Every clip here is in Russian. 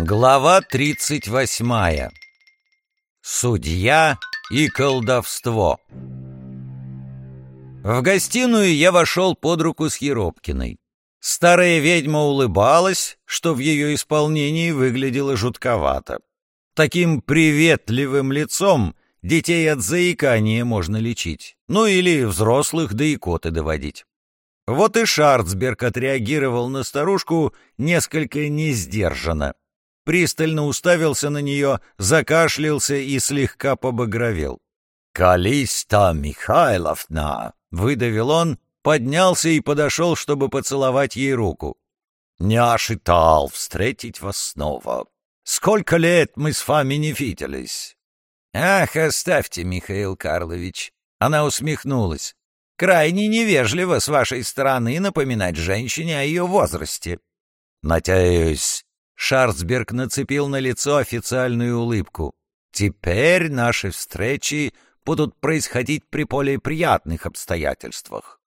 Глава 38. Судья и колдовство. В гостиную я вошел под руку с Еропкиной. Старая ведьма улыбалась, что в ее исполнении выглядело жутковато. Таким приветливым лицом детей от заикания можно лечить, ну или взрослых до икоты доводить. Вот и Шарцберг отреагировал на старушку несколько несдержанно пристально уставился на нее, закашлялся и слегка побагровел. «Калиста Михайловна!» — выдавил он, поднялся и подошел, чтобы поцеловать ей руку. «Не ожидал встретить вас снова. Сколько лет мы с вами не виделись?» «Ах, оставьте, Михаил Карлович!» Она усмехнулась. «Крайне невежливо с вашей стороны напоминать женщине о ее возрасте». «Надеюсь, Шарцберг нацепил на лицо официальную улыбку. «Теперь наши встречи будут происходить при более приятных обстоятельствах».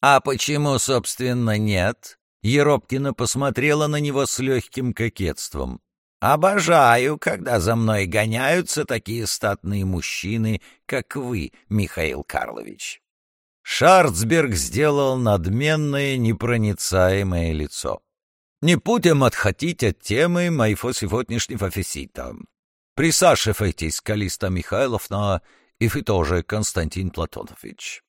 «А почему, собственно, нет?» Еропкина посмотрела на него с легким кокетством. «Обожаю, когда за мной гоняются такие статные мужчины, как вы, Михаил Карлович». Шарцберг сделал надменное, непроницаемое лицо. Не будем отходить от темы моего сегодняшнего визита. Присаживайтесь, Калиста Михайловна, и вы тоже, Константин Платонович.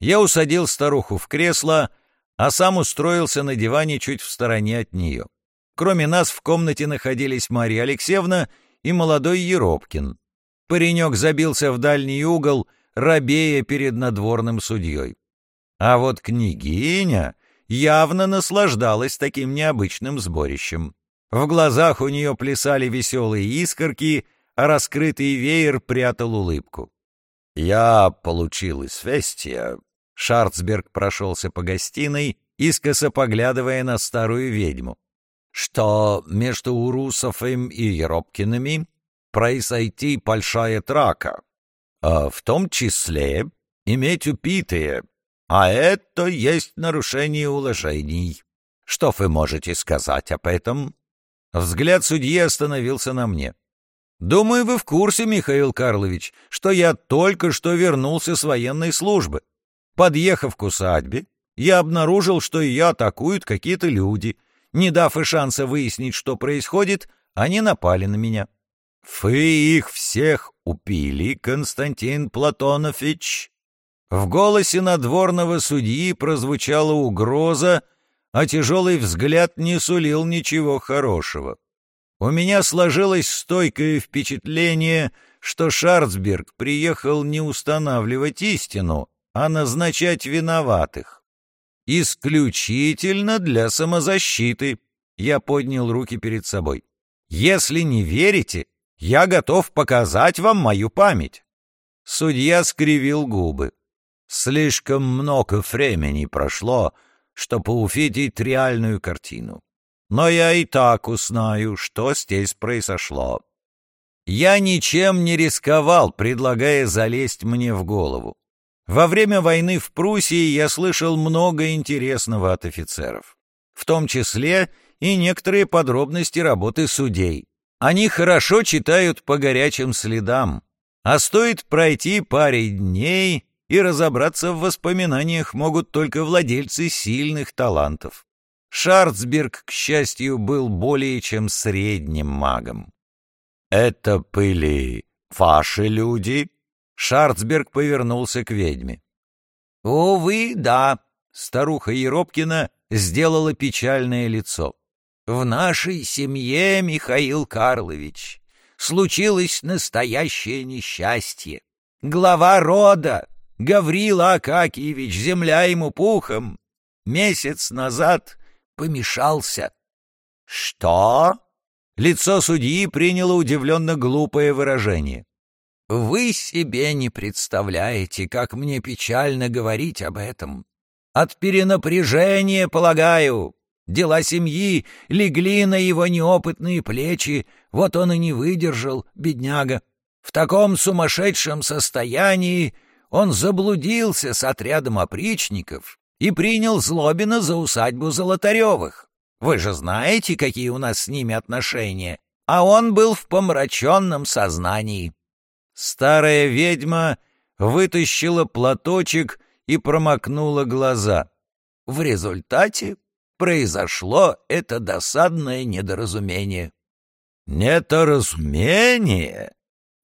Я усадил старуху в кресло, а сам устроился на диване чуть в стороне от нее. Кроме нас в комнате находились Марья Алексеевна и молодой Еропкин. Паренек забился в дальний угол, робея перед надворным судьей. А вот княгиня явно наслаждалась таким необычным сборищем. В глазах у нее плясали веселые искорки, а раскрытый веер прятал улыбку. «Я получил известие». Шарцберг прошелся по гостиной, искоса поглядывая на старую ведьму, что между Урусовым и Еропкиными произойти большая трака, а в том числе иметь упитые, а это есть нарушение уложений. Что вы можете сказать об этом? Взгляд судьи остановился на мне. Думаю, вы в курсе, Михаил Карлович, что я только что вернулся с военной службы. Подъехав к усадьбе, я обнаружил, что ее атакуют какие-то люди. Не дав и шанса выяснить, что происходит, они напали на меня. Вы их всех упили, Константин Платонович, в голосе надворного судьи прозвучала угроза, а тяжелый взгляд не сулил ничего хорошего. У меня сложилось стойкое впечатление, что Шарцберг приехал не устанавливать истину, а назначать виноватых. Исключительно для самозащиты. Я поднял руки перед собой. Если не верите, я готов показать вам мою память. Судья скривил губы. Слишком много времени прошло, чтобы увидеть реальную картину. Но я и так узнаю, что здесь произошло. Я ничем не рисковал, предлагая залезть мне в голову. Во время войны в Пруссии я слышал много интересного от офицеров, в том числе и некоторые подробности работы судей. Они хорошо читают по горячим следам, а стоит пройти паре дней, и разобраться в воспоминаниях могут только владельцы сильных талантов. Шарцберг, к счастью, был более чем средним магом. «Это были ваши люди?» Шарцберг повернулся к ведьме. «Увы, да», — старуха Еропкина сделала печальное лицо. «В нашей семье, Михаил Карлович, случилось настоящее несчастье. Глава рода, Гаврила Акакиевич, земля ему пухом, месяц назад помешался. — Что? Лицо судьи приняло удивленно глупое выражение. — Вы себе не представляете, как мне печально говорить об этом. От перенапряжения, полагаю. Дела семьи легли на его неопытные плечи, вот он и не выдержал, бедняга. В таком сумасшедшем состоянии он заблудился с отрядом опричников и принял Злобина за усадьбу Золотаревых. Вы же знаете, какие у нас с ними отношения. а он был в помраченном сознании. Старая ведьма вытащила платочек и промокнула глаза. В результате произошло это досадное недоразумение. Недоразумение?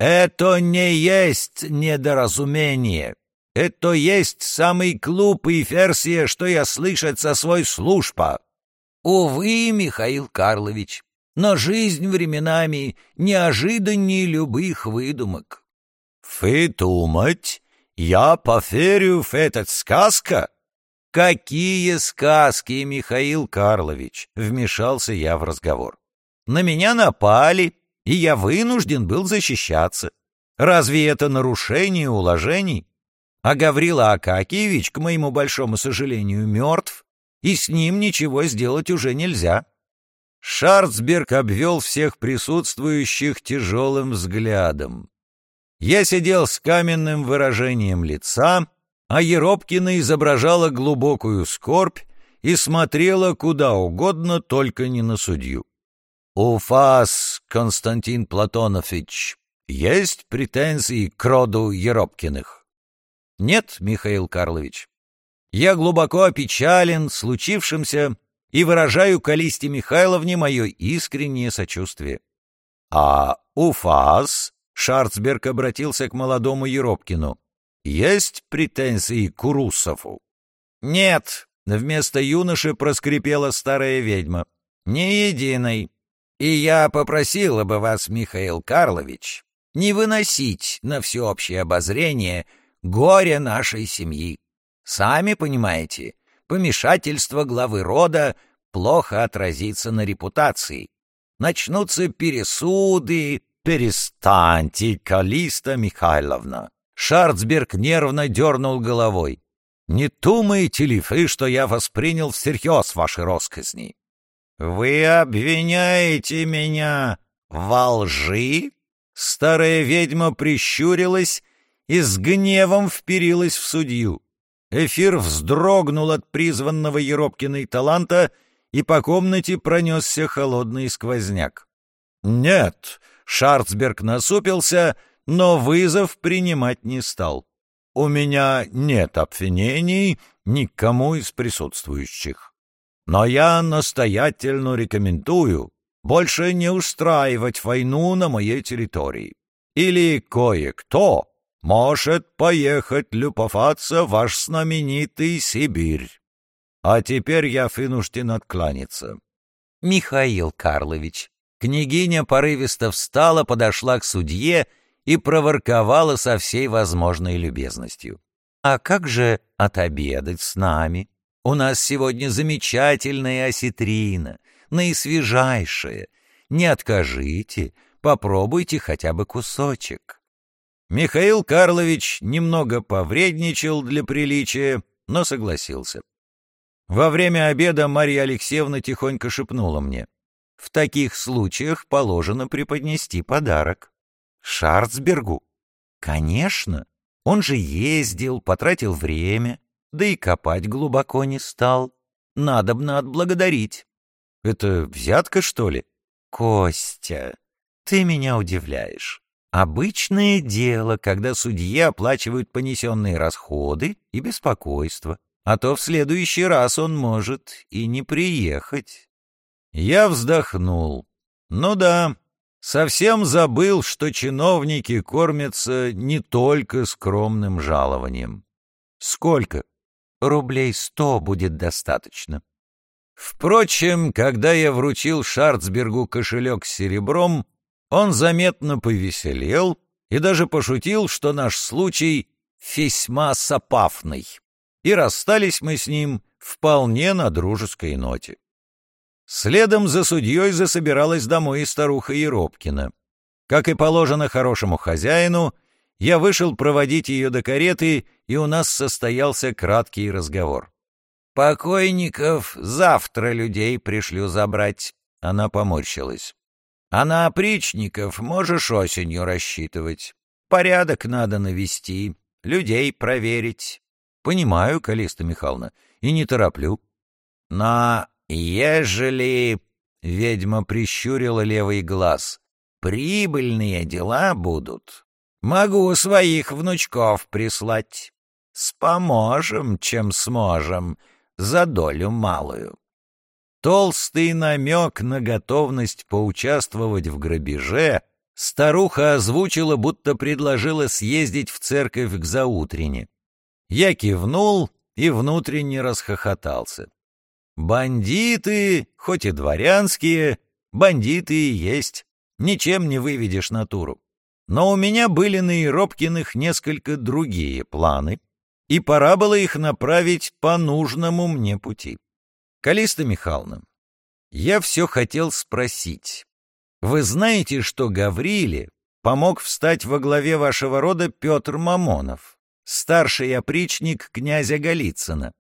Это не есть недоразумение. Это есть самый глупый версия, что я слышать со свой служба. Увы, Михаил Карлович, но жизнь временами неожиданнее любых выдумок. Выдумать? Я поверю в этот сказка? Какие сказки, Михаил Карлович? Вмешался я в разговор. На меня напали, и я вынужден был защищаться. Разве это нарушение уложений? А Гаврила Акакиевич, к моему большому сожалению, мертв, и с ним ничего сделать уже нельзя. Шарцберг обвел всех присутствующих тяжелым взглядом. Я сидел с каменным выражением лица, а Еропкина изображала глубокую скорбь и смотрела куда угодно, только не на судью. «У вас, Константин Платонович, есть претензии к роду Еропкиных?» Нет, Михаил Карлович. Я глубоко опечален случившимся и выражаю Калисте Михайловне мое искреннее сочувствие. А у ФАС, Шарцберг обратился к молодому Еропкину, есть претензии к Урусову? Нет, вместо юноши проскрипела старая ведьма. Ни единой. И я попросила бы вас, Михаил Карлович, не выносить на всеобщее обозрение горе нашей семьи. Сами понимаете, помешательство главы рода плохо отразится на репутации. Начнутся пересуды. Перестаньте, Калиста Михайловна. Шарцберг нервно дернул головой. Не думаете ли вы, что я воспринял всерьез ваши росказни? Вы обвиняете меня во лжи? Старая ведьма прищурилась и с гневом вперилась в судью. Эфир вздрогнул от призванного Еропкиной таланта, и по комнате пронесся холодный сквозняк. «Нет!» — Шарцберг насупился, но вызов принимать не стал. «У меня нет обвинений никому из присутствующих. Но я настоятельно рекомендую больше не устраивать войну на моей территории. Или кое-кто может поехать любоваться ваш знаменитый Сибирь. А теперь я вынужден откланяться. Михаил Карлович. Княгиня порывисто встала, подошла к судье и проворковала со всей возможной любезностью. «А как же отобедать с нами? У нас сегодня замечательная осетрина, наисвежайшая. Не откажите, попробуйте хотя бы кусочек». Михаил Карлович немного повредничал для приличия, но согласился. Во время обеда Марья Алексеевна тихонько шепнула мне. В таких случаях положено преподнести подарок. Шарцбергу? Конечно. Он же ездил, потратил время, да и копать глубоко не стал. Надобно отблагодарить. Это взятка, что ли? Костя, ты меня удивляешь. Обычное дело, когда судьи оплачивают понесенные расходы и беспокойство, а то в следующий раз он может и не приехать. Я вздохнул. Ну да, совсем забыл, что чиновники кормятся не только скромным жалованием. Сколько? Рублей сто будет достаточно. Впрочем, когда я вручил Шарцбергу кошелек с серебром, он заметно повеселел и даже пошутил, что наш случай весьма сопафный, и расстались мы с ним вполне на дружеской ноте. Следом за судьей засобиралась домой старуха Еропкина. Как и положено хорошему хозяину, я вышел проводить ее до кареты, и у нас состоялся краткий разговор. «Покойников завтра людей пришлю забрать», — она поморщилась. А на опричников можешь осенью рассчитывать. Порядок надо навести, людей проверить. Понимаю, Калиста Михайловна, и не тороплю. Но ежели... Ведьма прищурила левый глаз. «Прибыльные дела будут. Могу своих внучков прислать. Споможем, чем сможем, за долю малую». Толстый намек на готовность поучаствовать в грабеже старуха озвучила, будто предложила съездить в церковь к заутрене. Я кивнул и внутренне расхохотался. Бандиты, хоть и дворянские, бандиты и есть. Ничем не выведешь натуру. Но у меня были на Еропкиных несколько другие планы, и пора было их направить по нужному мне пути. Калиста Михайловна, я все хотел спросить. Вы знаете, что Гавриле помог встать во главе вашего рода Петр Мамонов, старший опричник князя Голицына?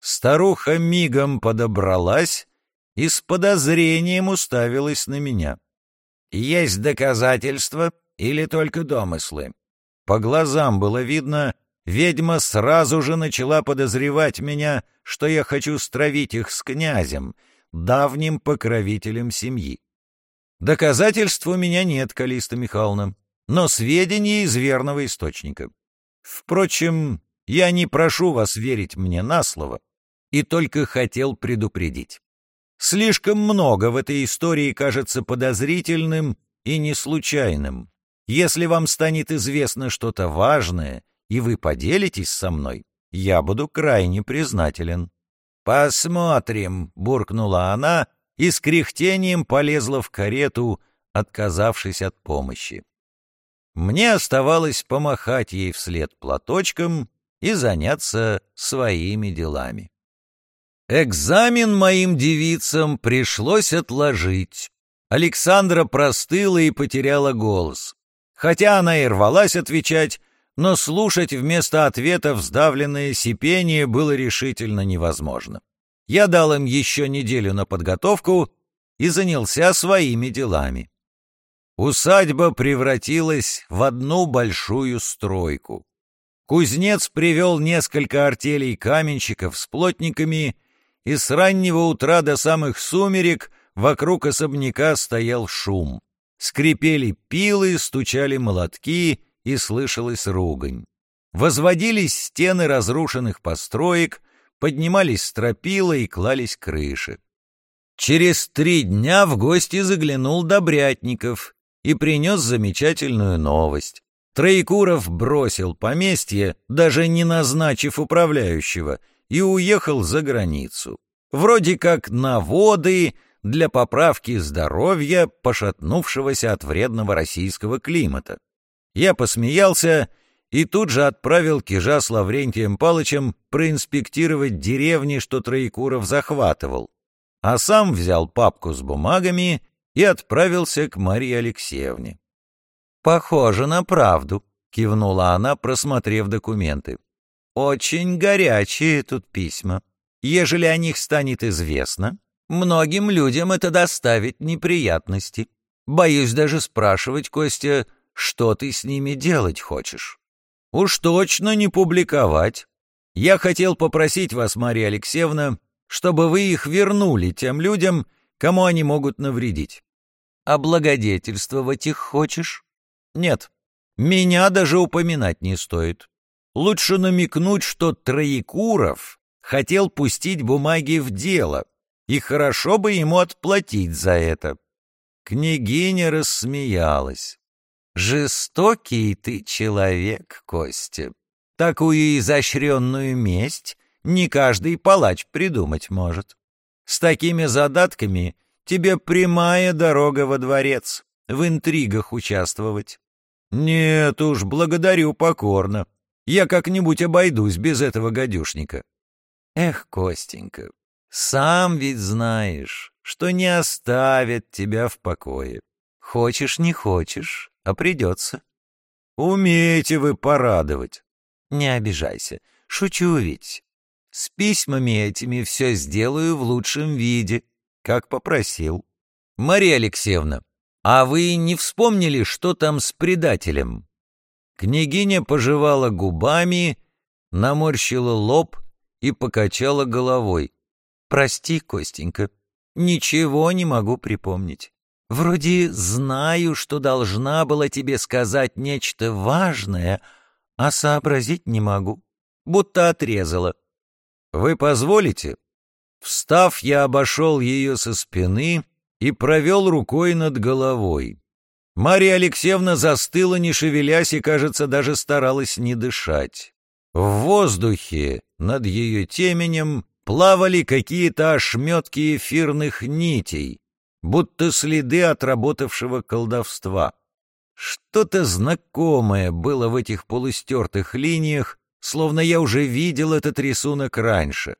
Старуха мигом подобралась и с подозрением уставилась на меня. «Есть доказательства или только домыслы?» По глазам было видно, ведьма сразу же начала подозревать меня, что я хочу стравить их с князем, давним покровителем семьи. Доказательств у меня нет, Калиста Михайловна, но сведения из верного источника. Впрочем, я не прошу вас верить мне на слово, и только хотел предупредить. Слишком много в этой истории кажется подозрительным и не случайным. Если вам станет известно что-то важное, и вы поделитесь со мной, я буду крайне признателен». «Посмотрим», — буркнула она и с кряхтением полезла в карету, отказавшись от помощи. Мне оставалось помахать ей вслед платочком и заняться своими делами. Экзамен моим девицам пришлось отложить. Александра простыла и потеряла голос. Хотя она и рвалась отвечать, но слушать вместо ответа вздавленное сипение было решительно невозможно. Я дал им еще неделю на подготовку и занялся своими делами. Усадьба превратилась в одну большую стройку. Кузнец привел несколько артелей каменщиков с плотниками — и с раннего утра до самых сумерек вокруг особняка стоял шум. Скрипели пилы, стучали молотки, и слышалась ругань. Возводились стены разрушенных построек, поднимались стропила и клались крыши. Через три дня в гости заглянул Добрятников и принес замечательную новость. Троекуров бросил поместье, даже не назначив управляющего, и уехал за границу. Вроде как на воды для поправки здоровья, пошатнувшегося от вредного российского климата. Я посмеялся и тут же отправил Кижа с Лаврентием Палычем проинспектировать деревни, что Троекуров захватывал, а сам взял папку с бумагами и отправился к Марии Алексеевне. «Похоже на правду», — кивнула она, просмотрев документы. Очень горячие тут письма. Ежели о них станет известно, многим людям это доставит неприятности. Боюсь даже спрашивать, Костя, что ты с ними делать хочешь. Уж точно не публиковать. Я хотел попросить вас, Мария Алексеевна, чтобы вы их вернули тем людям, кому они могут навредить. А благодетельствовать их хочешь? Нет, меня даже упоминать не стоит. Лучше намекнуть, что Троекуров хотел пустить бумаги в дело, и хорошо бы ему отплатить за это. Княгиня рассмеялась. «Жестокий ты человек, Костя. Такую изощренную месть не каждый палач придумать может. С такими задатками тебе прямая дорога во дворец, в интригах участвовать. Нет уж, благодарю покорно. Я как-нибудь обойдусь без этого гадюшника. Эх, Костенька, сам ведь знаешь, что не оставят тебя в покое. Хочешь, не хочешь, а придется. Умеете вы порадовать. Не обижайся, шучу ведь. С письмами этими все сделаю в лучшем виде, как попросил. Мария Алексеевна, а вы не вспомнили, что там с предателем? Княгиня пожевала губами, наморщила лоб и покачала головой. «Прости, Костенька, Ничего не могу припомнить. Вроде знаю, что должна была тебе сказать нечто важное, а сообразить не могу. Будто отрезала. Вы позволите? Встав, я обошел ее со спины и провел рукой над головой. Мария Алексеевна застыла, не шевелясь, и, кажется, даже старалась не дышать. В воздухе над ее теменем плавали какие-то ошметки эфирных нитей, будто следы отработавшего колдовства. Что-то знакомое было в этих полустертых линиях, словно я уже видел этот рисунок раньше.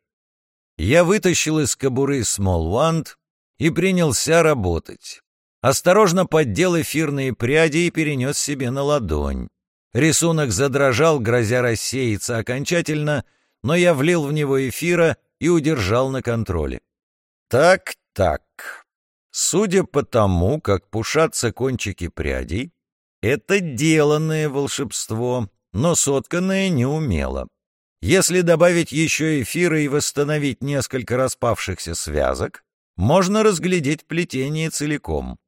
Я вытащил из кобуры Wand и принялся работать. Осторожно поддел эфирные пряди и перенес себе на ладонь. Рисунок задрожал, грозя рассеяться окончательно, но я влил в него эфира и удержал на контроле. Так, так. Судя по тому, как пушатся кончики прядей, это деланное волшебство, но сотканное неумело. Если добавить еще эфира и восстановить несколько распавшихся связок, можно разглядеть плетение целиком.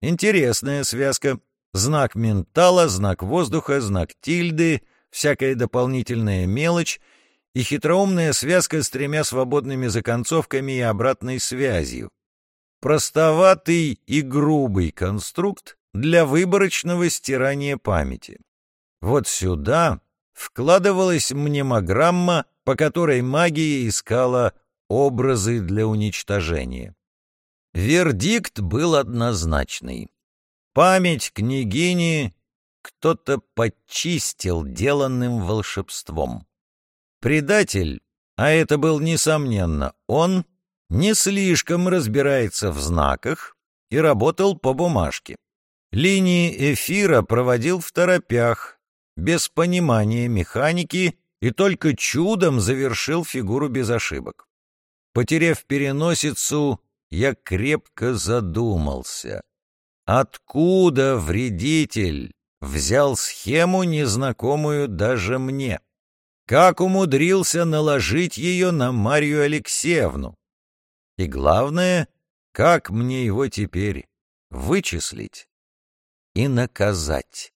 Интересная связка. Знак ментала, знак воздуха, знак тильды, всякая дополнительная мелочь и хитроумная связка с тремя свободными законцовками и обратной связью. Простоватый и грубый конструкт для выборочного стирания памяти. Вот сюда вкладывалась мнемограмма, по которой магия искала образы для уничтожения. Вердикт был однозначный. Память княгини кто-то подчистил деланным волшебством. Предатель, а это был несомненно он, не слишком разбирается в знаках и работал по бумажке. Линии эфира проводил в торопях, без понимания механики и только чудом завершил фигуру без ошибок. Потеряв переносицу, я крепко задумался. Откуда вредитель взял схему, незнакомую даже мне? Как умудрился наложить ее на Марию Алексеевну? И главное, как мне его теперь вычислить и наказать?